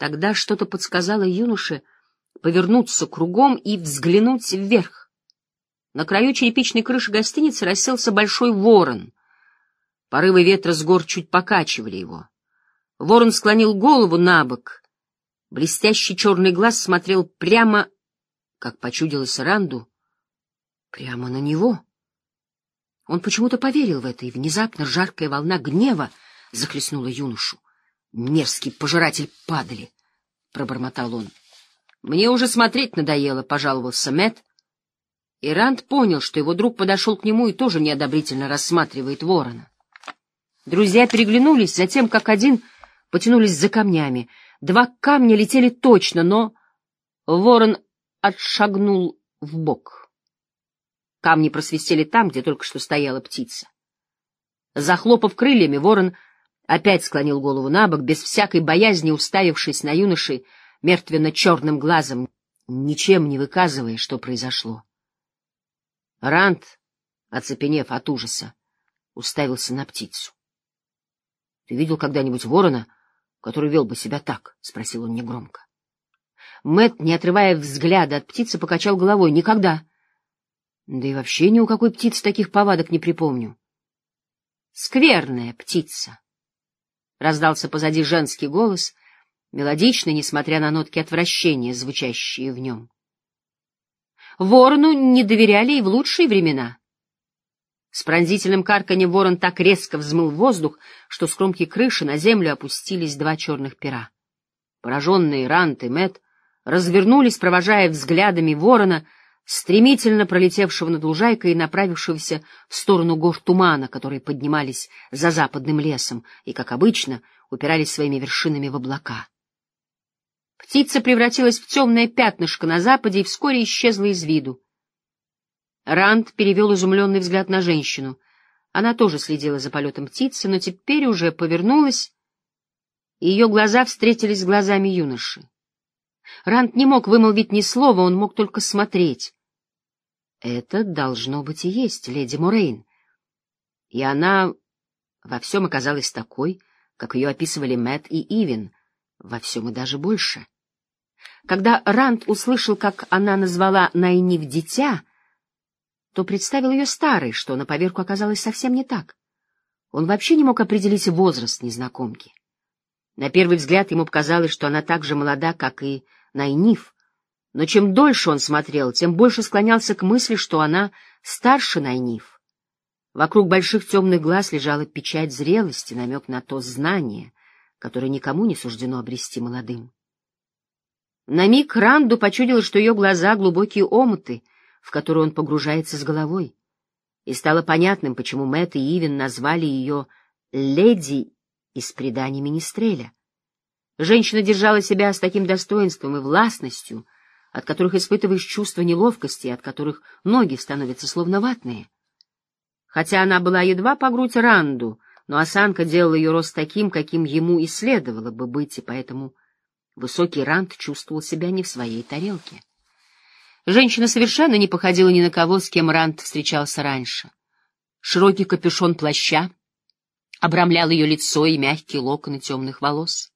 Тогда что-то подсказало юноше повернуться кругом и взглянуть вверх. На краю черепичной крыши гостиницы расселся большой ворон. Порывы ветра с гор чуть покачивали его. Ворон склонил голову на бок. Блестящий черный глаз смотрел прямо, как почудилось Ранду, прямо на него. Он почему-то поверил в это, и внезапно жаркая волна гнева захлестнула юношу. «Мерзкий пожиратель падали!» — пробормотал он. «Мне уже смотреть надоело», — пожаловался Мэтт. И Ранд понял, что его друг подошел к нему и тоже неодобрительно рассматривает ворона. Друзья переглянулись, затем, как один, потянулись за камнями. Два камня летели точно, но ворон отшагнул в бок. Камни просвистели там, где только что стояла птица. Захлопав крыльями, ворон опять склонил голову на бок, без всякой боязни уставившись на юношей мертвенно-черным глазом, ничем не выказывая, что произошло. Ранд, оцепенев от ужаса, уставился на птицу. — Ты видел когда-нибудь ворона, который вел бы себя так? — спросил он негромко. Мэт, не отрывая взгляда от птицы, покачал головой. — Никогда. Да и вообще ни у какой птицы таких повадок не припомню. — Скверная птица! — раздался позади женский голос, мелодичный, несмотря на нотки отвращения, звучащие в нем. Ворону не доверяли и в лучшие времена. С пронзительным карканьем ворон так резко взмыл воздух, что с кромки крыши на землю опустились два черных пера. Пораженные Рант и Мэт развернулись, провожая взглядами ворона, стремительно пролетевшего над лужайкой и направившегося в сторону гор тумана, которые поднимались за западным лесом и, как обычно, упирались своими вершинами в облака. Птица превратилась в темное пятнышко на западе и вскоре исчезла из виду. Ранд перевел изумленный взгляд на женщину. Она тоже следила за полетом птицы, но теперь уже повернулась, и ее глаза встретились с глазами юноши. Ранд не мог вымолвить ни слова, он мог только смотреть. Это должно быть и есть леди Морейн. И она во всем оказалась такой, как ее описывали Мэт и Ивен, во всем и даже больше. Когда Ранд услышал, как она назвала Найнив дитя, то представил ее старой, что на поверку оказалось совсем не так. Он вообще не мог определить возраст незнакомки. На первый взгляд ему показалось, что она так же молода, как и Найниф, но чем дольше он смотрел, тем больше склонялся к мысли, что она старше Найниф. Вокруг больших темных глаз лежала печать зрелости, намек на то знание, которое никому не суждено обрести молодым. На миг Ранду почудилось, что ее глаза — глубокие омуты, в которые он погружается с головой. И стало понятным, почему Мэтт и Ивен назвали ее «леди» из преданий Министреля. Женщина держала себя с таким достоинством и властностью, от которых испытываешь чувство неловкости, от которых ноги становятся словно ватные. Хотя она была едва по грудь Ранду, но осанка делала ее рост таким, каким ему и следовало бы быть, и поэтому Высокий Ранд чувствовал себя не в своей тарелке. Женщина совершенно не походила ни на кого, с кем Ранд встречался раньше. Широкий капюшон плаща обрамлял ее лицо и мягкие локоны темных волос.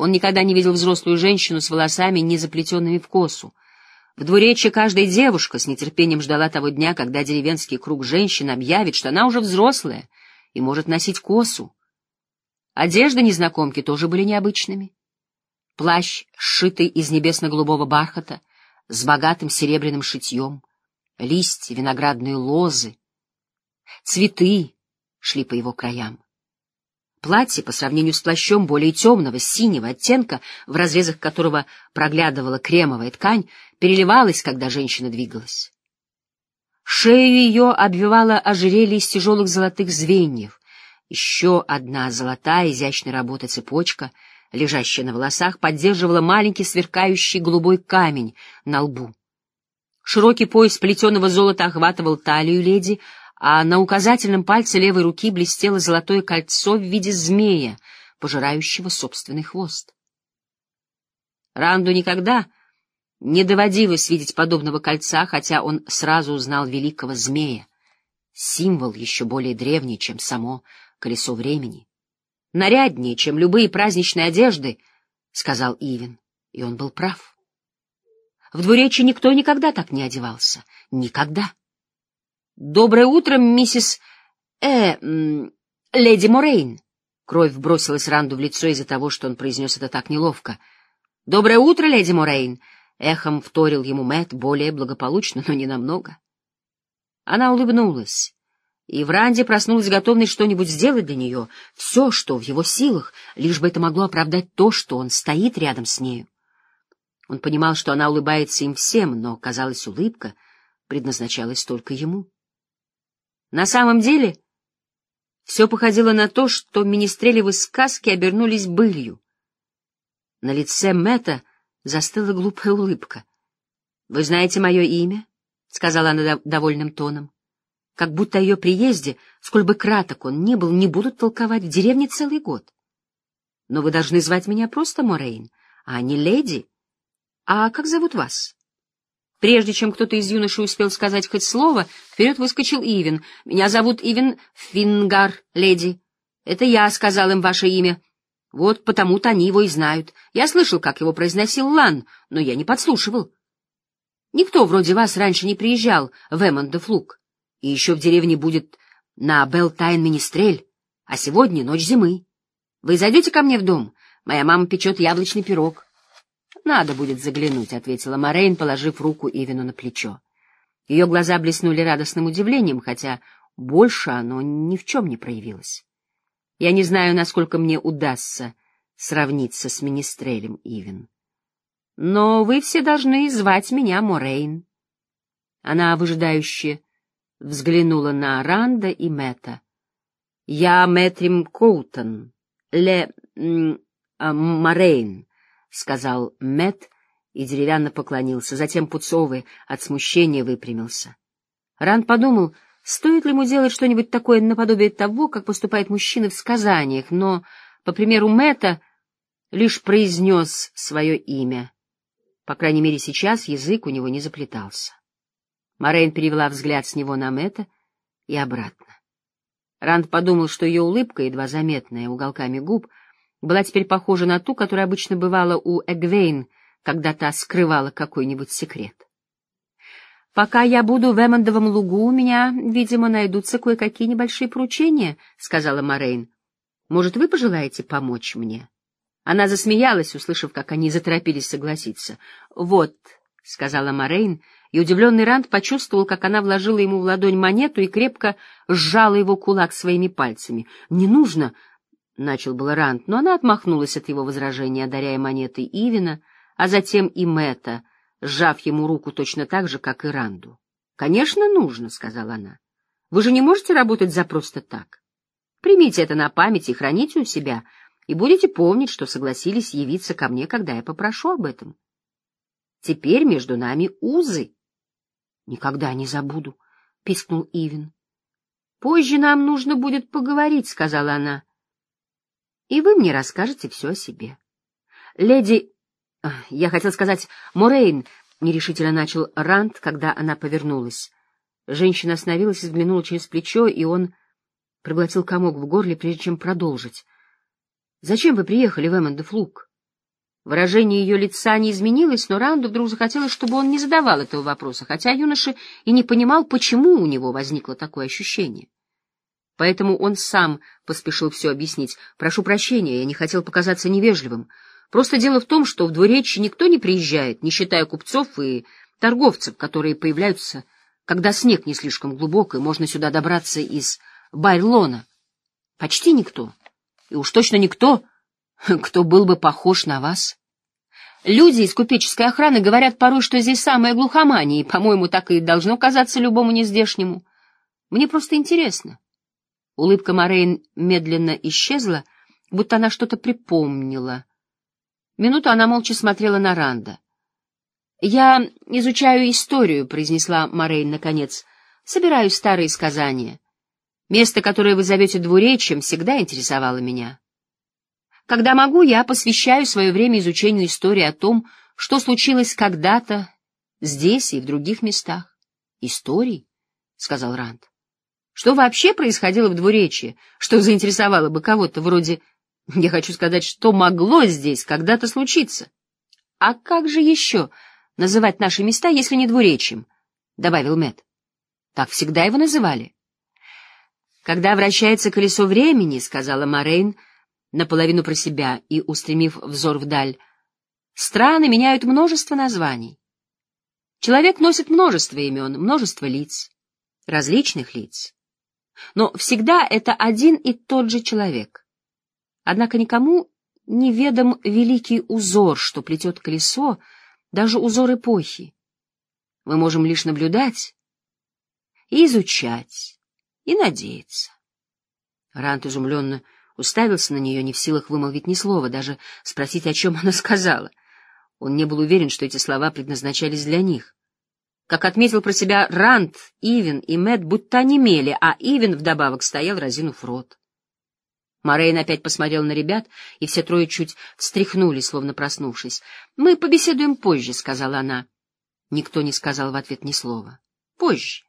Он никогда не видел взрослую женщину с волосами, не заплетенными в косу. В двуречье каждая девушка с нетерпением ждала того дня, когда деревенский круг женщин объявит, что она уже взрослая и может носить косу. Одежды незнакомки тоже были необычными. Плащ, сшитый из небесно-голубого бархата, с богатым серебряным шитьем, листья, виноградные лозы, цветы шли по его краям. Платье, по сравнению с плащом более темного, синего оттенка, в разрезах которого проглядывала кремовая ткань, переливалось, когда женщина двигалась. Шею ее обвивало ожерелье из тяжелых золотых звеньев, еще одна золотая изящной работы цепочка — лежащая на волосах, поддерживала маленький сверкающий голубой камень на лбу. Широкий пояс плетеного золота охватывал талию леди, а на указательном пальце левой руки блестело золотое кольцо в виде змея, пожирающего собственный хвост. Ранду никогда не доводилось видеть подобного кольца, хотя он сразу узнал великого змея, символ еще более древний, чем само колесо времени наряднее, чем любые праздничные одежды, — сказал Ивин, и он был прав. В двуречи никто никогда так не одевался. Никогда. «Доброе утро, миссис... э... леди Морейн!» Кровь бросилась Ранду в лицо из-за того, что он произнес это так неловко. «Доброе утро, леди Морейн!» Эхом вторил ему Мэтт более благополучно, но не намного. Она улыбнулась, и в Ранде проснулась готовность что-нибудь сделать для нее, все, что в его силах, лишь бы это могло оправдать то, что он стоит рядом с нею. Он понимал, что она улыбается им всем, но, казалось, улыбка предназначалась только ему. На самом деле, все походило на то, что министрелевы сказки обернулись былью. На лице Мэтта застыла глупая улыбка. — Вы знаете мое имя? — сказала она довольным тоном. Как будто о ее приезде, сколь бы краток он ни был, не будут толковать в деревне целый год. Но вы должны звать меня просто Морейн, а не леди «А как зовут вас?» Прежде чем кто-то из юношей успел сказать хоть слово, вперед выскочил Ивен. «Меня зовут Ивен Фингар, леди. Это я сказал им ваше имя. Вот потому-то они его и знают. Я слышал, как его произносил Лан, но я не подслушивал. Никто вроде вас раньше не приезжал в Эммондов луг. И еще в деревне будет на Белтайн-Министрель, а сегодня ночь зимы. Вы зайдете ко мне в дом? Моя мама печет яблочный пирог». Надо будет заглянуть, — ответила Морейн, положив руку Ивину на плечо. Ее глаза блеснули радостным удивлением, хотя больше оно ни в чем не проявилось. Я не знаю, насколько мне удастся сравниться с министрелем Ивин. Но вы все должны звать меня Морейн. Она выжидающе взглянула на Ранда и Мэтта. Я Мэтрим Коутон, Ле... А, Морейн. — сказал Мэт и деревянно поклонился. Затем пунцовый от смущения выпрямился. Ранд подумал, стоит ли ему делать что-нибудь такое наподобие того, как поступают мужчины в сказаниях, но, по примеру Мэта, лишь произнес свое имя. По крайней мере, сейчас язык у него не заплетался. Морейн перевела взгляд с него на Мэта и обратно. Ранд подумал, что ее улыбка, едва заметная уголками губ, — была теперь похожа на ту, которая обычно бывала у Эгвейн, когда та скрывала какой-нибудь секрет. «Пока я буду в Эммондовом лугу, у меня, видимо, найдутся кое-какие небольшие поручения», — сказала Морейн. «Может, вы пожелаете помочь мне?» Она засмеялась, услышав, как они заторопились согласиться. «Вот», — сказала Морейн, и удивленный Ранд почувствовал, как она вложила ему в ладонь монету и крепко сжала его кулак своими пальцами. «Не нужно», начал был Рант, но она отмахнулась от его возражения, одаряя монетой Ивина, а затем и Мэтта, сжав ему руку точно так же, как и Ранду. — Конечно, нужно, — сказала она. — Вы же не можете работать за просто так. Примите это на память и храните у себя, и будете помнить, что согласились явиться ко мне, когда я попрошу об этом. Теперь между нами узы. — Никогда не забуду, — пискнул Ивин. — Позже нам нужно будет поговорить, — сказала она. — и вы мне расскажете все о себе. Леди... Я хотел сказать, Морейн, — нерешительно начал Рант, когда она повернулась. Женщина остановилась и взглянула через плечо, и он проглотил комок в горле, прежде чем продолжить. — Зачем вы приехали в Эммондов? Выражение ее лица не изменилось, но Ранду вдруг захотелось, чтобы он не задавал этого вопроса, хотя юноша и не понимал, почему у него возникло такое ощущение. — Поэтому он сам поспешил все объяснить. «Прошу прощения, я не хотел показаться невежливым. Просто дело в том, что в двуречье никто не приезжает, не считая купцов и торговцев, которые появляются, когда снег не слишком глубок, и можно сюда добраться из Байрлона. Почти никто. И уж точно никто, кто был бы похож на вас». Люди из купеческой охраны говорят порой, что здесь самая глухомания, и, по-моему, так и должно казаться любому нездешнему. Мне просто интересно. Улыбка Морейн медленно исчезла, будто она что-то припомнила. Минуту она молча смотрела на Ранда. — Я изучаю историю, — произнесла Морейн наконец. — Собираю старые сказания. Место, которое вы зовете двуречьем, всегда интересовало меня. Когда могу, я посвящаю свое время изучению истории о том, что случилось когда-то здесь и в других местах. — Историй? — сказал Ранд. Что вообще происходило в двуречье, что заинтересовало бы кого-то вроде Я хочу сказать, что могло здесь когда-то случиться. А как же еще называть наши места, если не двуречием? — добавил Мэт. Так всегда его называли. Когда вращается колесо времени, — сказала Морейн, наполовину про себя и устремив взор вдаль, — страны меняют множество названий. Человек носит множество имен, множество лиц, различных лиц. Но всегда это один и тот же человек. Однако никому неведом великий узор, что плетет колесо, даже узор эпохи. Мы можем лишь наблюдать и изучать, и надеяться. Рант изумленно уставился на нее, не в силах вымолвить ни слова, даже спросить, о чем она сказала. Он не был уверен, что эти слова предназначались для них. Как отметил про себя Рант, Ивен и Мэтт, будто онемели, а Ивен вдобавок стоял, разинув рот. Морейн опять посмотрел на ребят, и все трое чуть встряхнули, словно проснувшись. — Мы побеседуем позже, — сказала она. Никто не сказал в ответ ни слова. — Позже.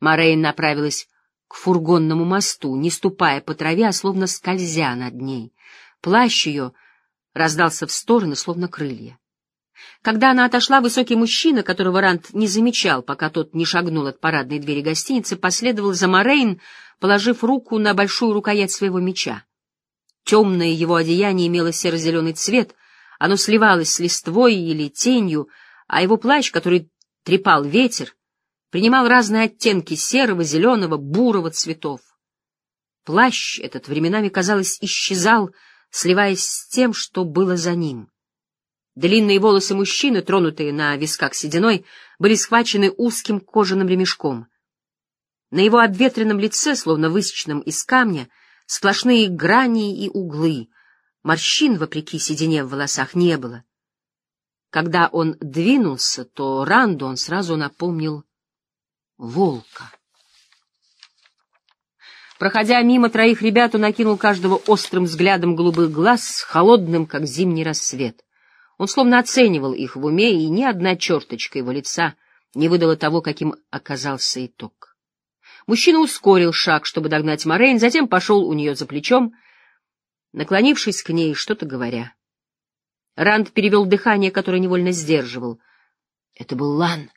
Морейн направилась к фургонному мосту, не ступая по траве, а словно скользя над ней. Плащ ее раздался в стороны, словно крылья. Когда она отошла, высокий мужчина, которого Рант не замечал, пока тот не шагнул от парадной двери гостиницы, последовал за Морейн, положив руку на большую рукоять своего меча. Темное его одеяние имело серо-зеленый цвет, оно сливалось с листвой или тенью, а его плащ, который трепал ветер, принимал разные оттенки серого, зеленого, бурого цветов. Плащ этот временами, казалось, исчезал, сливаясь с тем, что было за ним. Длинные волосы мужчины, тронутые на висках сединой, были схвачены узким кожаным ремешком. На его обветренном лице, словно высеченном из камня, сплошные грани и углы. Морщин, вопреки седине в волосах, не было. Когда он двинулся, то Ранду он сразу напомнил волка. Проходя мимо троих ребят, он накинул каждого острым взглядом голубых глаз, холодным, как зимний рассвет. Он словно оценивал их в уме, и ни одна черточка его лица не выдала того, каким оказался итог. Мужчина ускорил шаг, чтобы догнать Морейн, затем пошел у нее за плечом, наклонившись к ней, что-то говоря. Ранд перевел дыхание, которое невольно сдерживал. Это был Лан.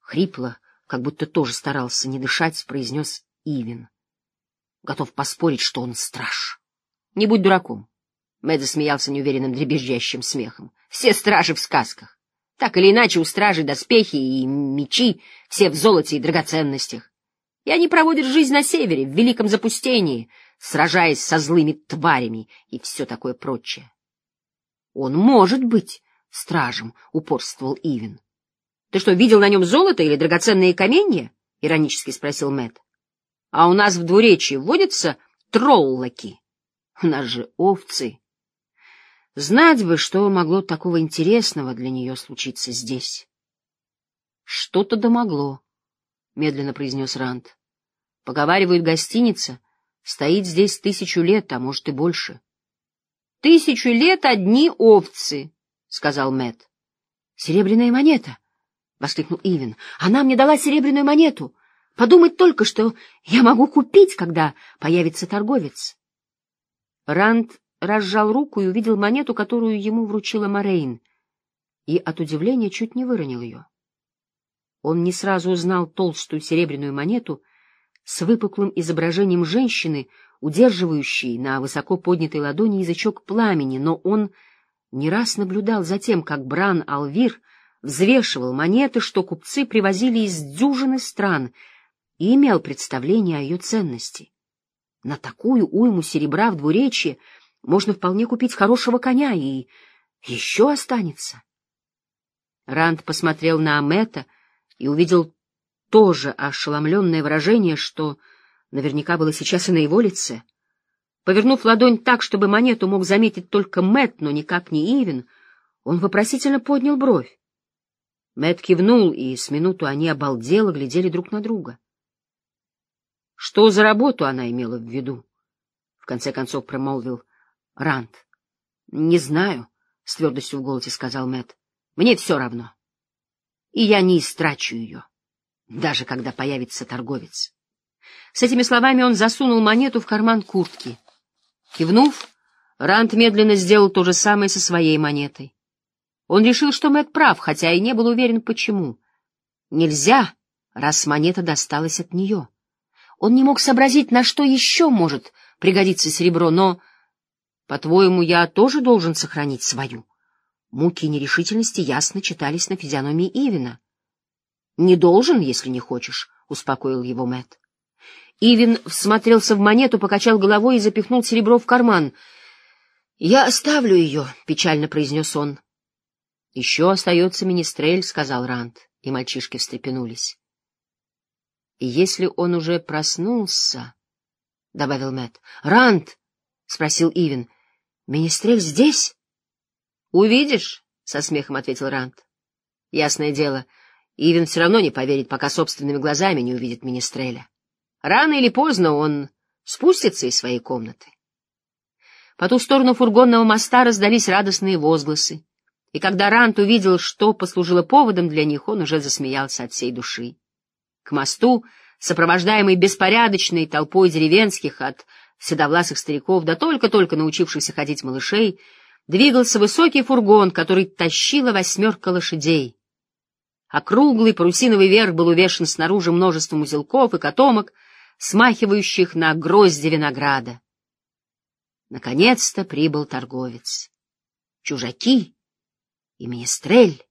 Хрипло, как будто тоже старался не дышать, произнес Ивин. Готов поспорить, что он страж. Не будь дураком. Мэтт засмеялся неуверенным дребезжащим смехом. Все стражи в сказках. Так или иначе, у стражей доспехи и мечи, все в золоте и драгоценностях. И они проводят жизнь на севере, в великом запустении, сражаясь со злыми тварями и все такое прочее. Он может быть стражем, — упорствовал Ивен. — Ты что, видел на нем золото или драгоценные каменья? — иронически спросил Мэтт. — А у нас в двуречии водятся троллоки. У нас же овцы. Знать бы, что могло такого интересного для нее случиться здесь. — Что-то домогло, — медленно произнес Ранд. — Поговаривают, гостиница стоит здесь тысячу лет, а может и больше. — Тысячу лет одни овцы, — сказал Мэт. Серебряная монета! — воскликнул Ивен. — Она мне дала серебряную монету. Подумать только, что я могу купить, когда появится торговец. Ранд разжал руку и увидел монету, которую ему вручила Морейн, и от удивления чуть не выронил ее. Он не сразу узнал толстую серебряную монету с выпуклым изображением женщины, удерживающей на высоко поднятой ладони язычок пламени, но он не раз наблюдал за тем, как Бран Алвир взвешивал монеты, что купцы привозили из дюжины стран, и имел представление о ее ценности. На такую уйму серебра в двуречье можно вполне купить хорошего коня, и еще останется. Ранд посмотрел на Амета и увидел тоже ошеломленное выражение, что наверняка было сейчас и на его лице. Повернув ладонь так, чтобы монету мог заметить только Мэт, но никак не Ивен, он вопросительно поднял бровь. Мэт кивнул, и с минуту они обалдело глядели друг на друга. Что за работу она имела в виду? В конце концов промолвил Ранд. — Не знаю, — с твердостью в голосе сказал Мэт. Мне все равно. И я не истрачу ее, даже когда появится торговец. С этими словами он засунул монету в карман куртки. Кивнув, Рант медленно сделал то же самое со своей монетой. Он решил, что Мэтт прав, хотя и не был уверен, почему. Нельзя, раз монета досталась от нее. Он не мог сообразить, на что еще может пригодиться серебро, но, по-твоему, я тоже должен сохранить свою. Муки нерешительности ясно читались на физиономии Ивина. — Не должен, если не хочешь, — успокоил его Мэтт. Ивин всмотрелся в монету, покачал головой и запихнул серебро в карман. — Я оставлю ее, — печально произнес он. — Еще остается министрель, — сказал Ранд, и мальчишки встрепенулись. — И если он уже проснулся, — добавил Мэтт. — Ранд, — спросил Ивин, — министрель здесь? — Увидишь, — со смехом ответил Ранд. — Ясное дело, Ивин все равно не поверит, пока собственными глазами не увидит министреля. Рано или поздно он спустится из своей комнаты. По ту сторону фургонного моста раздались радостные возгласы, и когда Рант увидел, что послужило поводом для них, он уже засмеялся от всей души. К мосту, сопровождаемый беспорядочной толпой деревенских от седовласых стариков, да только-только научившихся ходить малышей, двигался высокий фургон, который тащила восьмерка лошадей. Округлый парусиновый верх был увешан снаружи множеством узелков и котомок, смахивающих на грозди винограда. Наконец-то прибыл торговец. Чужаки и министрель,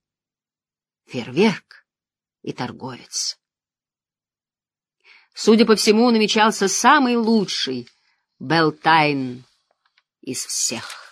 фейерверк и торговец. Судя по всему, намечался самый лучший Белтайн из всех.